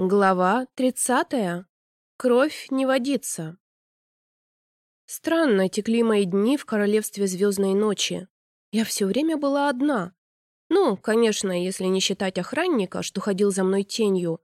Глава 30. Кровь не водится. Странно текли мои дни в королевстве звездной ночи. Я все время была одна. Ну, конечно, если не считать охранника, что ходил за мной тенью.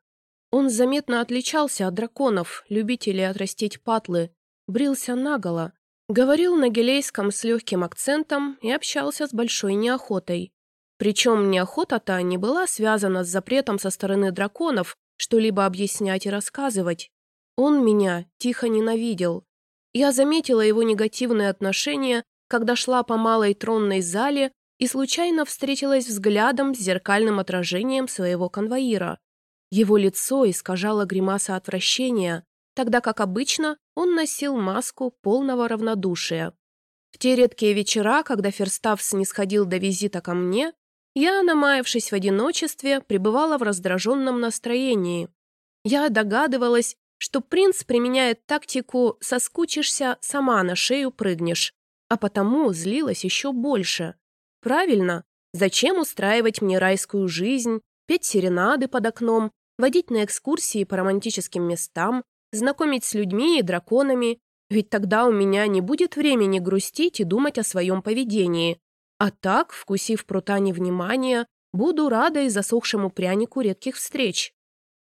Он заметно отличался от драконов, любителей отрастить патлы, брился наголо, говорил на гелейском с легким акцентом и общался с большой неохотой. Причем неохота-то не была связана с запретом со стороны драконов что-либо объяснять и рассказывать. Он меня тихо ненавидел. Я заметила его негативное отношение, когда шла по малой тронной зале и случайно встретилась взглядом с зеркальным отражением своего конвоира. Его лицо искажало гримаса отвращения, тогда как обычно он носил маску полного равнодушия. В те редкие вечера, когда Ферстав снисходил до визита ко мне, я, намаявшись в одиночестве, пребывала в раздраженном настроении. Я догадывалась, что принц применяет тактику «соскучишься, сама на шею прыгнешь», а потому злилась еще больше. Правильно, зачем устраивать мне райскую жизнь, петь серенады под окном, водить на экскурсии по романтическим местам, знакомить с людьми и драконами, ведь тогда у меня не будет времени грустить и думать о своем поведении, а так, вкусив прута невнимания, буду рада и засохшему прянику редких встреч.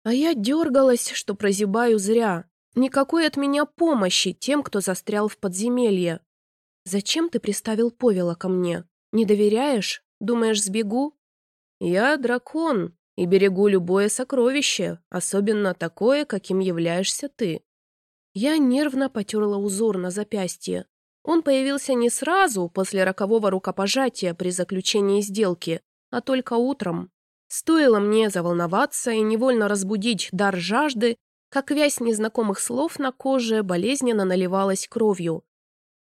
А я дергалась, что прозябаю зря. Никакой от меня помощи тем, кто застрял в подземелье. Зачем ты приставил Повела ко мне? Не доверяешь? Думаешь, сбегу? Я дракон и берегу любое сокровище, особенно такое, каким являешься ты. Я нервно потерла узор на запястье. Он появился не сразу, после рокового рукопожатия при заключении сделки, а только утром. Стоило мне заволноваться и невольно разбудить дар жажды, как вязь незнакомых слов на коже болезненно наливалась кровью.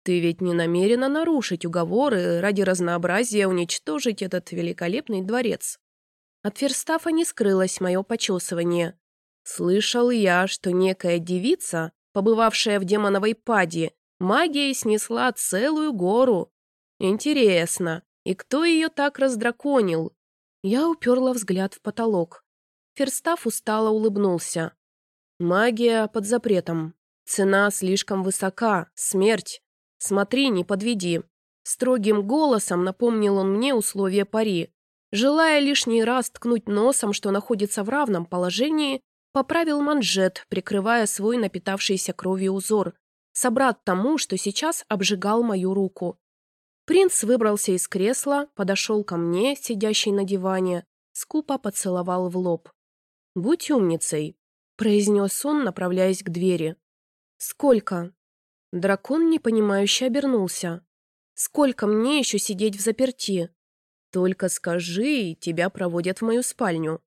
«Ты ведь не намерена нарушить уговоры ради разнообразия уничтожить этот великолепный дворец». От Ферстафа не скрылось мое почесывание. Слышал я, что некая девица, побывавшая в демоновой паде, Магия снесла целую гору. Интересно, и кто ее так раздраконил? Я уперла взгляд в потолок. Ферстаф устало улыбнулся. Магия под запретом. Цена слишком высока. Смерть. Смотри, не подведи. Строгим голосом напомнил он мне условия пари. Желая лишний раз ткнуть носом, что находится в равном положении, поправил манжет, прикрывая свой напитавшийся кровью узор, собрат тому, что сейчас обжигал мою руку. Принц выбрался из кресла, подошел ко мне, сидящей на диване, скупо поцеловал в лоб. «Будь умницей», — произнес он, направляясь к двери. «Сколько?» Дракон непонимающе обернулся. «Сколько мне еще сидеть в заперти?» «Только скажи, тебя проводят в мою спальню».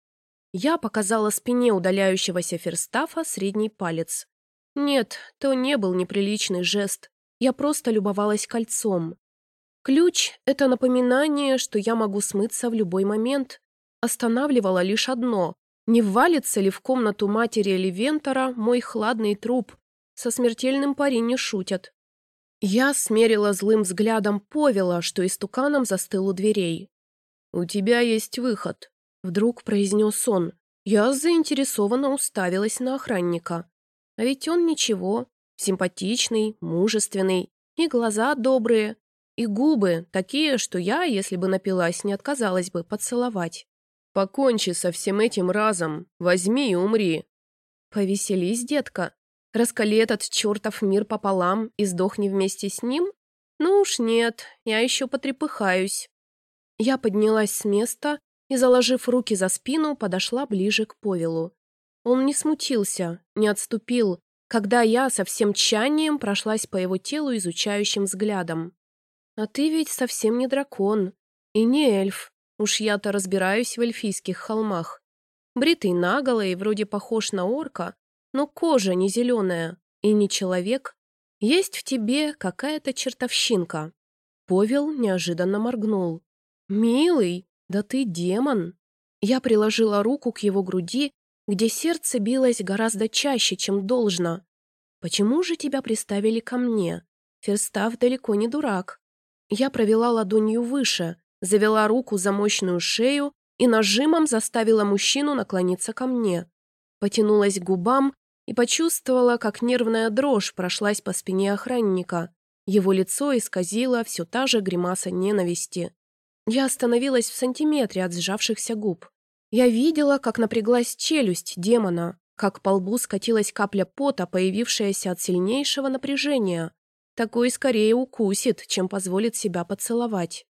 Я показала спине удаляющегося Ферстафа средний палец. Нет, то не был неприличный жест. Я просто любовалась кольцом. Ключ — это напоминание, что я могу смыться в любой момент. Останавливало лишь одно — не ввалится ли в комнату матери Левентора мой хладный труп. Со смертельным пари не шутят. Я смерила злым взглядом Повела, что истуканом застыл у дверей. «У тебя есть выход», — вдруг произнес он. Я заинтересованно уставилась на охранника. А ведь он ничего, симпатичный, мужественный, и глаза добрые, и губы такие, что я, если бы напилась, не отказалась бы поцеловать. «Покончи со всем этим разом, возьми и умри». «Повеселись, детка. Раскали этот чертов мир пополам и сдохни вместе с ним? Ну уж нет, я еще потрепыхаюсь». Я поднялась с места и, заложив руки за спину, подошла ближе к Повелу. Он не смутился, не отступил, когда я со всем тщанием прошлась по его телу изучающим взглядом. «А ты ведь совсем не дракон и не эльф. Уж я-то разбираюсь в эльфийских холмах. Бритый наголо и вроде похож на орка, но кожа не зеленая и не человек. Есть в тебе какая-то чертовщинка». Повел неожиданно моргнул. «Милый, да ты демон!» Я приложила руку к его груди где сердце билось гораздо чаще, чем должно. Почему же тебя приставили ко мне? Ферстав далеко не дурак. Я провела ладонью выше, завела руку за мощную шею и нажимом заставила мужчину наклониться ко мне. потянулась к губам и почувствовала, как нервная дрожь прошлась по спине охранника. Его лицо исказило все та же гримаса ненависти. Я остановилась в сантиметре от сжавшихся губ. Я видела, как напряглась челюсть демона, как по лбу скатилась капля пота, появившаяся от сильнейшего напряжения. Такой скорее укусит, чем позволит себя поцеловать.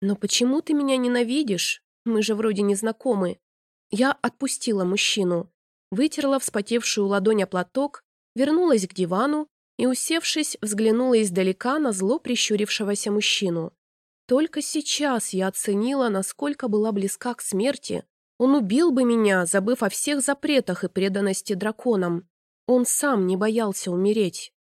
«Но почему ты меня ненавидишь? Мы же вроде не знакомы». Я отпустила мужчину, вытерла вспотевшую ладонь о платок, вернулась к дивану и, усевшись, взглянула издалека на зло прищурившегося мужчину. Только сейчас я оценила, насколько была близка к смерти. Он убил бы меня, забыв о всех запретах и преданности драконам. Он сам не боялся умереть.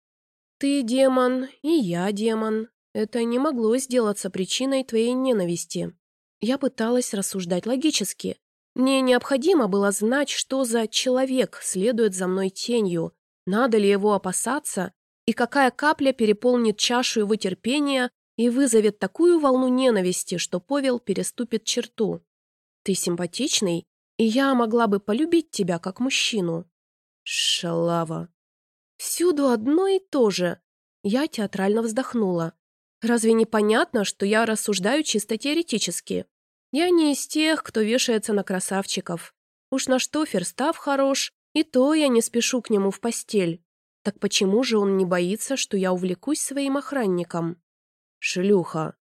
Ты демон, и я демон. Это не могло сделаться причиной твоей ненависти. Я пыталась рассуждать логически. Мне необходимо было знать, что за человек следует за мной тенью, надо ли его опасаться, и какая капля переполнит чашу его терпения и вызовет такую волну ненависти, что Повел переступит черту. Ты симпатичный, и я могла бы полюбить тебя как мужчину. Шалава. Всюду одно и то же. Я театрально вздохнула. Разве не понятно, что я рассуждаю чисто теоретически? Я не из тех, кто вешается на красавчиков. Уж на что Ферстав хорош, и то я не спешу к нему в постель. Так почему же он не боится, что я увлекусь своим охранником? Шлюха.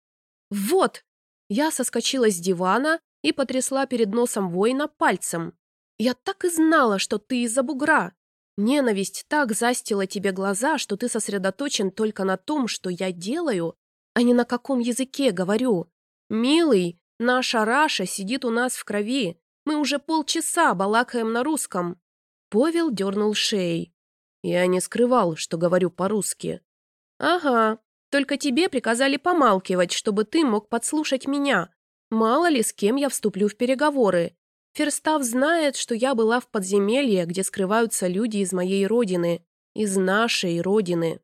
Вот! Я соскочила с дивана и потрясла перед носом воина пальцем. Я так и знала, что ты из-за бугра. Ненависть так застила тебе глаза, что ты сосредоточен только на том, что я делаю, а не на каком языке говорю. Милый, наша Раша сидит у нас в крови. Мы уже полчаса балакаем на русском. Повел дернул шеей. Я не скрывал, что говорю по-русски. Ага, только тебе приказали помалкивать, чтобы ты мог подслушать меня. Мало ли, с кем я вступлю в переговоры. Ферстав знает, что я была в подземелье, где скрываются люди из моей родины, из нашей родины.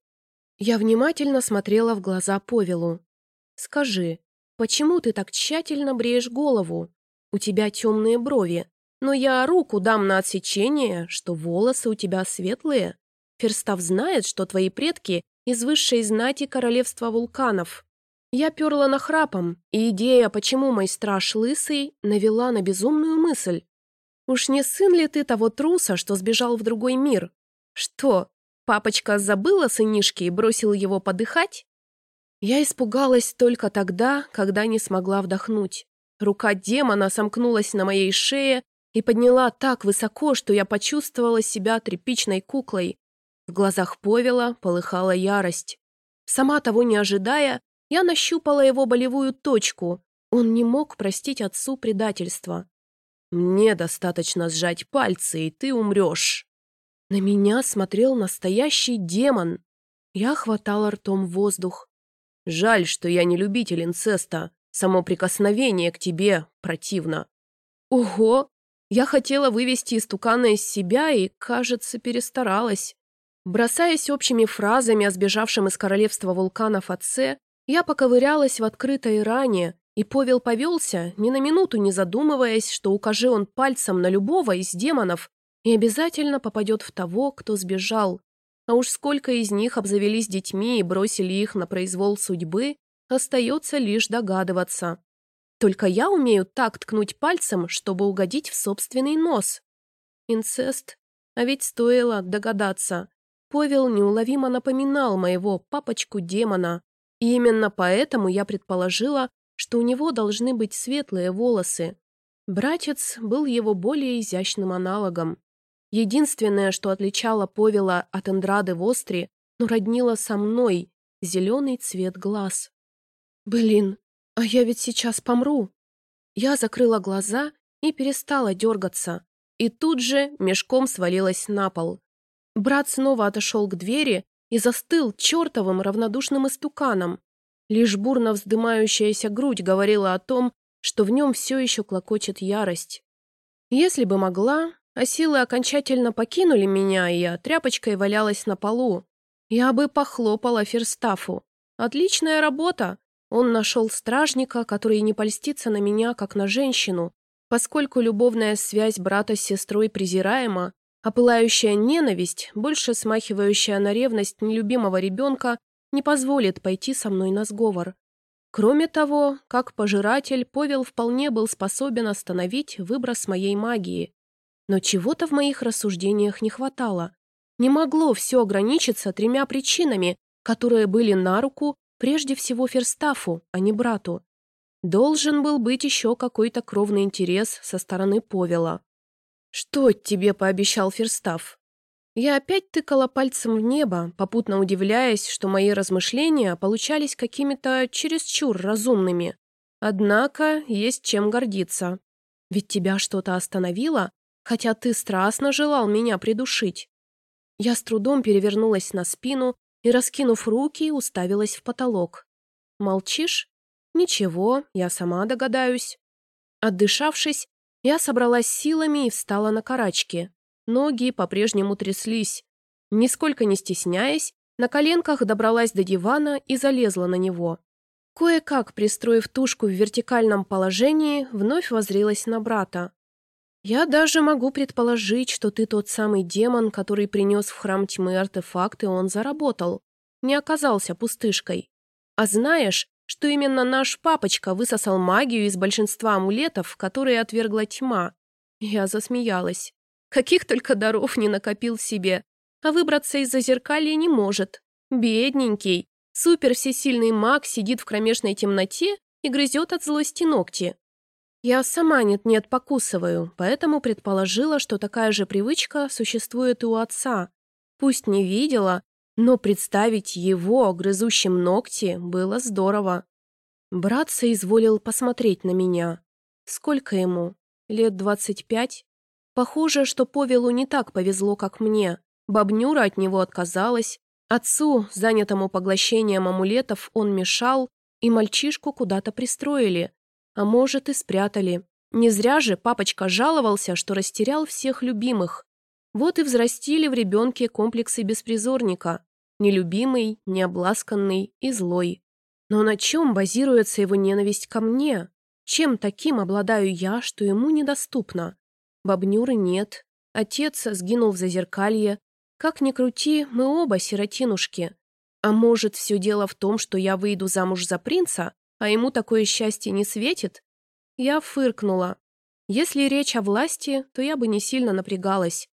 Я внимательно смотрела в глаза Повелу. «Скажи, почему ты так тщательно бреешь голову? У тебя темные брови, но я руку дам на отсечение, что волосы у тебя светлые. Ферстав знает, что твои предки из высшей знати королевства вулканов. Я перла нахрапом, и идея, почему мой страж лысый, навела на безумную мысль. Уж не сын ли ты того труса, что сбежал в другой мир? Что, папочка забыла сынишки и бросил его подыхать? Я испугалась только тогда, когда не смогла вдохнуть. Рука демона сомкнулась на моей шее и подняла так высоко, что я почувствовала себя тряпичной куклой, в глазах Повела полыхала ярость. Сама того не ожидая, я нащупала его болевую точку. Он не мог простить отцу предательство. «Мне достаточно сжать пальцы, и ты умрешь». На меня смотрел настоящий демон. Я хватала ртом воздух. «Жаль, что я не любитель инцеста. Само прикосновение к тебе противно». «Ого! Я хотела вывести истукана из себя и, кажется, перестаралась. Бросаясь общими фразами о сбежавшем из королевства вулканов отце, я поковырялась в открытой ране, и Повел повелся, ни на минуту не задумываясь, что укажи он пальцем на любого из демонов и обязательно попадет в того, кто сбежал. А уж сколько из них обзавелись детьми и бросили их на произвол судьбы, остается лишь догадываться. Только я умею так ткнуть пальцем, чтобы угодить в собственный нос. Инцест. А ведь стоило догадаться. Повел неуловимо напоминал моего папочку-демона, и именно поэтому я предположила, что у него должны быть светлые волосы. Братец был его более изящным аналогом. Единственное, что отличало Повела от Эндрады в Остре, но роднило со мной зеленый цвет глаз. «Блин, а я ведь сейчас помру!» Я закрыла глаза и перестала дергаться, и тут же мешком свалилась на пол. Брат снова отошел к двери и застыл чертовым равнодушным истуканом. Лишь бурно вздымающаяся грудь говорила о том, что в нем все еще клокочет ярость. Если бы могла, а силы окончательно покинули меня, и я тряпочкой валялась на полу, я бы похлопала Ферстафу. Отличная работа. Он нашел стражника, который не польстится на меня, как на женщину. Поскольку любовная связь брата с сестрой презираема, а пылающая ненависть, больше смахивающая на ревность нелюбимого ребенка, не позволит пойти со мной на сговор. Кроме того, как пожиратель, Повел вполне был способен остановить выброс моей магии. Но чего-то в моих рассуждениях не хватало. Не могло все ограничиться тремя причинами, которые были на руку прежде всего Ферстафу, а не брату. Должен был быть еще какой-то кровный интерес со стороны Повела. «Что тебе пообещал Ферстаф?» Я опять тыкала пальцем в небо, попутно удивляясь, что мои размышления получались какими-то чересчур разумными. Однако есть чем гордиться. Ведь тебя что-то остановило, хотя ты страстно желал меня придушить. Я с трудом перевернулась на спину и, раскинув руки, уставилась в потолок. «Молчишь? Ничего, я сама догадаюсь». Отдышавшись, я собралась силами и встала на карачки. Ноги по-прежнему тряслись. Нисколько не стесняясь, на коленках добралась до дивана и залезла на него. Кое-как, пристроив тушку в вертикальном положении, вновь возрилась на брата. «Я даже могу предположить, что ты тот самый демон, который принес в храм тьмы артефакты, он заработал. Не оказался пустышкой. А знаешь, что именно наш папочка высосал магию из большинства амулетов, которые отвергла тьма?» Я засмеялась. Каких только даров не накопил себе. А выбраться из зазеркалья не может. Бедненький. Супер всесильный маг сидит в кромешной темноте и грызет от злости ногти. Я сама нет-нет покусываю, поэтому предположила, что такая же привычка существует и у отца. Пусть не видела, но представить его грызущим ногти было здорово. Брат соизволил посмотреть на меня. Сколько ему? Лет двадцать пять? Похоже, что Повелу не так повезло, как мне. Бабнюра от него отказалась. Отцу, занятому поглощением амулетов, он мешал, и мальчишку куда-то пристроили. А может, и спрятали. Не зря же папочка жаловался, что растерял всех любимых. Вот и взрастили в ребенке комплексы беспризорника. Нелюбимый, необласканный и злой. Но на чем базируется его ненависть ко мне? Чем таким обладаю я, что ему недоступно? Бабнюры нет. Отец сгинул в зазеркалье. Как ни крути, мы оба сиротинушки. А может, все дело в том, что я выйду замуж за принца, а ему такое счастье не светит? Я фыркнула. Если речь о власти, то я бы не сильно напрягалась.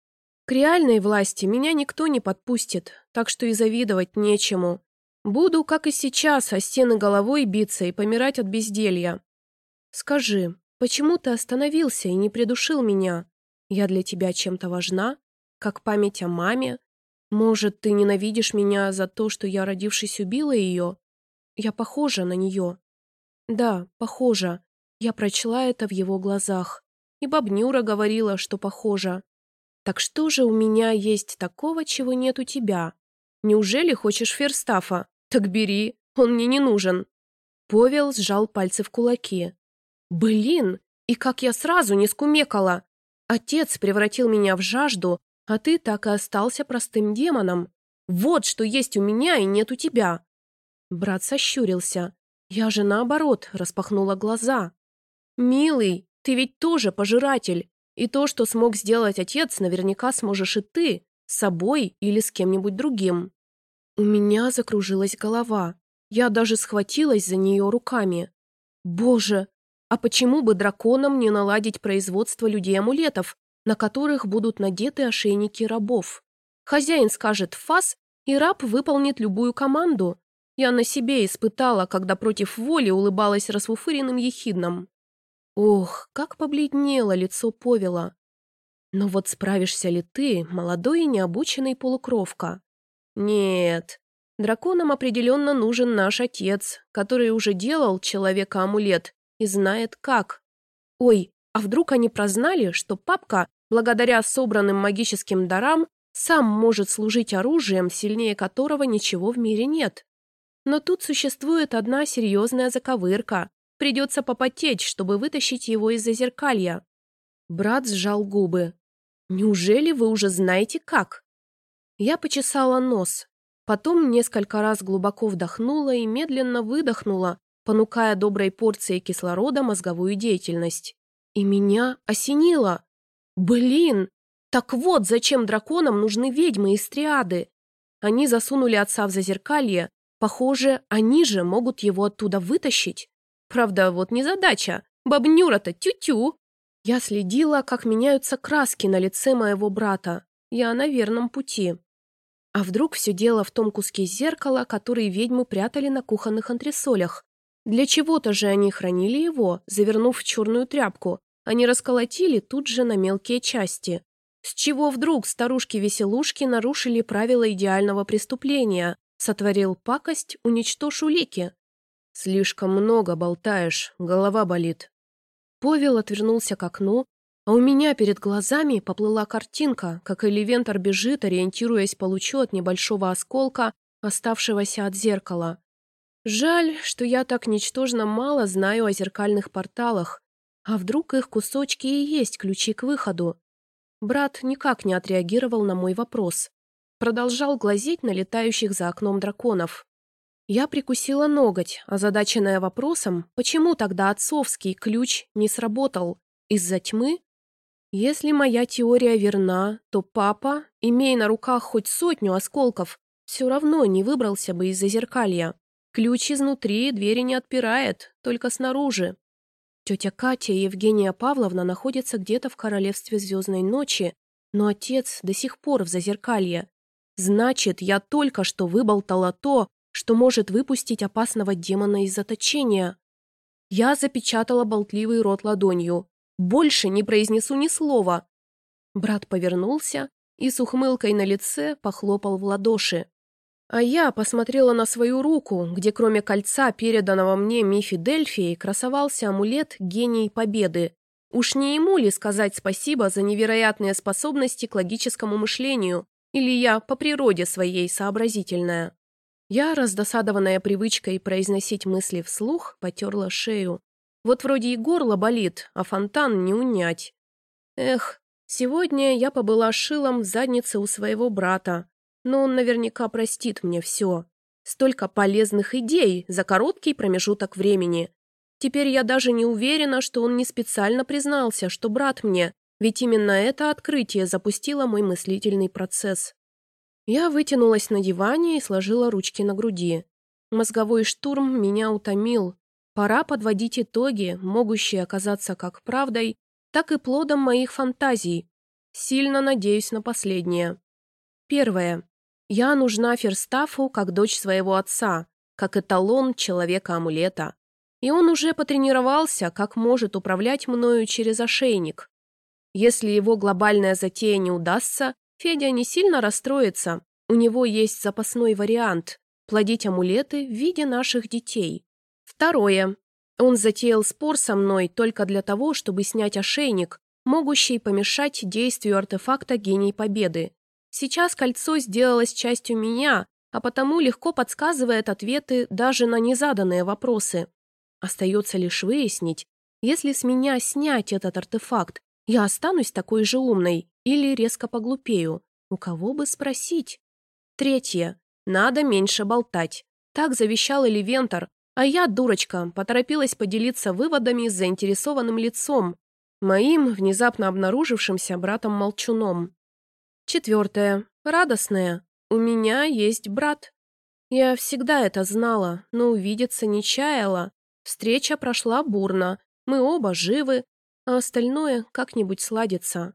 К реальной власти меня никто не подпустит, так что и завидовать нечему. Буду, как и сейчас, о стены головой биться и помирать от безделья. Скажи, Почему ты остановился и не придушил меня? Я для тебя чем-то важна? Как память о маме? Может, ты ненавидишь меня за то, что я, родившись, убила ее? Я похожа на нее. Да, похожа. Я прочла это в его глазах. И бабнюра говорила, что похожа. Так что же у меня есть такого, чего нет у тебя? Неужели хочешь Ферстафа? Так бери, он мне не нужен. Повел сжал пальцы в кулаки. Блин, и как я сразу не скумекала. Отец превратил меня в жажду, а ты так и остался простым демоном. Вот что есть у меня и нет у тебя. Брат сощурился. Я же наоборот распахнула глаза. Милый, ты ведь тоже пожиратель. И то, что смог сделать отец, наверняка сможешь и ты, с собой или с кем-нибудь другим. У меня закружилась голова. Я даже схватилась за нее руками. Боже, а почему бы драконам не наладить производство людей-амулетов, на которых будут надеты ошейники рабов? Хозяин скажет «фас», и раб выполнит любую команду. Я на себе испытала, когда против воли улыбалась расфуфыренным ехидном. Ох, как побледнело лицо Повела. Но вот справишься ли ты, молодой и необученный полукровка? Нет, драконам определенно нужен наш отец, который уже делал человека-амулет и знает как. Ой, а вдруг они прознали, что папка, благодаря собранным магическим дарам, сам может служить оружием, сильнее которого ничего в мире нет? Но тут существует одна серьезная заковырка. Придется попотеть, чтобы вытащить его из зазеркалья. Брат сжал губы. «Неужели вы уже знаете как?» Я почесала нос. Потом несколько раз глубоко вдохнула и медленно выдохнула, понукая доброй порцией кислорода мозговую деятельность. И меня осенило. Блин, Так вот, зачем драконам нужны ведьмы из триады. Они засунули отца в зазеркалье. Похоже, они же могут его оттуда вытащить. Правда, вот не задача. Бабнюра-то тю-тю. Я следила, как меняются краски на лице моего брата. Я на верном пути. А вдруг все дело в том куске зеркала, который ведьмы прятали на кухонных антресолях? Для чего-то же они хранили его, завернув в черную тряпку. Они расколотили тут же на мелкие части. С чего вдруг старушки-веселушки нарушили правила идеального преступления? Сотворил пакость, уничтожь улики. Слишком много болтаешь, голова болит. Повел отвернулся к окну, а у меня перед глазами поплыла картинка, как Эливентор бежит, ориентируясь получу от небольшого осколка, оставшегося от зеркала. Жаль, что я так ничтожно мало знаю о зеркальных порталах. А вдруг их кусочки и есть ключи к выходу? Брат никак не отреагировал на мой вопрос. Продолжал глазеть на летающих за окном драконов. Я прикусила ноготь, озадаченная вопросом, почему тогда отцовский ключ не сработал? Из-за тьмы? Если моя теория верна, то папа, имея на руках хоть сотню осколков, все равно не выбрался бы из-за зеркалья. Ключ изнутри двери не отпирает, только снаружи. Тетя Катя и Евгения Павловна находятся где-то в королевстве Звездной ночи, но отец до сих пор в зазеркалье. Значит, я только что выболтала то, что может выпустить опасного демона из заточения. Я запечатала болтливый рот ладонью. Больше не произнесу ни слова. Брат повернулся и с ухмылкой на лице похлопал в ладоши. А я посмотрела на свою руку, где кроме кольца, переданного мне Мифи Дельфией, красовался амулет «Гений Победы». Уж не ему ли сказать спасибо за невероятные способности к логическому мышлению? Или я по природе своей сообразительная? Я, раздосадованная привычкой произносить мысли вслух, потерла шею. Вот вроде и горло болит, а фонтан не унять. Эх, сегодня я побыла шилом в заднице у своего брата, но он наверняка простит мне все. Столько полезных идей за короткий промежуток времени. Теперь я даже не уверена, что он не специально признался, что брат мне, ведь именно это открытие запустило мой мыслительный процесс. Я вытянулась на диване и сложила ручки на груди. Мозговой штурм меня утомил. Пора подводить итоги, могущие оказаться как правдой, так и плодом моих фантазий. Сильно надеюсь на последнее. Первое. Я нужна Ферстафу как дочь своего отца, как эталон человека-амулета. И он уже потренировался, как может управлять мною через ошейник. Если его глобальная затея не удастся, Федя не сильно расстроится. У него есть запасной вариант – плодить амулеты в виде наших детей. Второе. Он затеял спор со мной только для того, чтобы снять ошейник, могущий помешать действию артефакта «Гений Победы». Сейчас кольцо сделалось частью меня, а потому легко подсказывает ответы даже на незаданные вопросы. Остается лишь выяснить, если с меня снять этот артефакт, я останусь такой же умной или резко поглупею. У кого бы спросить? Третье. Надо меньше болтать. Так завещал Эливентор, а я, дурочка, поторопилась поделиться выводами с заинтересованным лицом, моим внезапно обнаружившимся братом-молчуном. Четвертое. Радостное. У меня есть брат. Я всегда это знала, но увидеться не чаяла. Встреча прошла бурно, мы оба живы, а остальное как-нибудь сладится.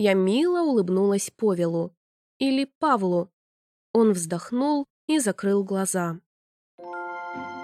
Я мило улыбнулась Повелу. Или Павлу. Он вздохнул и закрыл глаза. Thank you.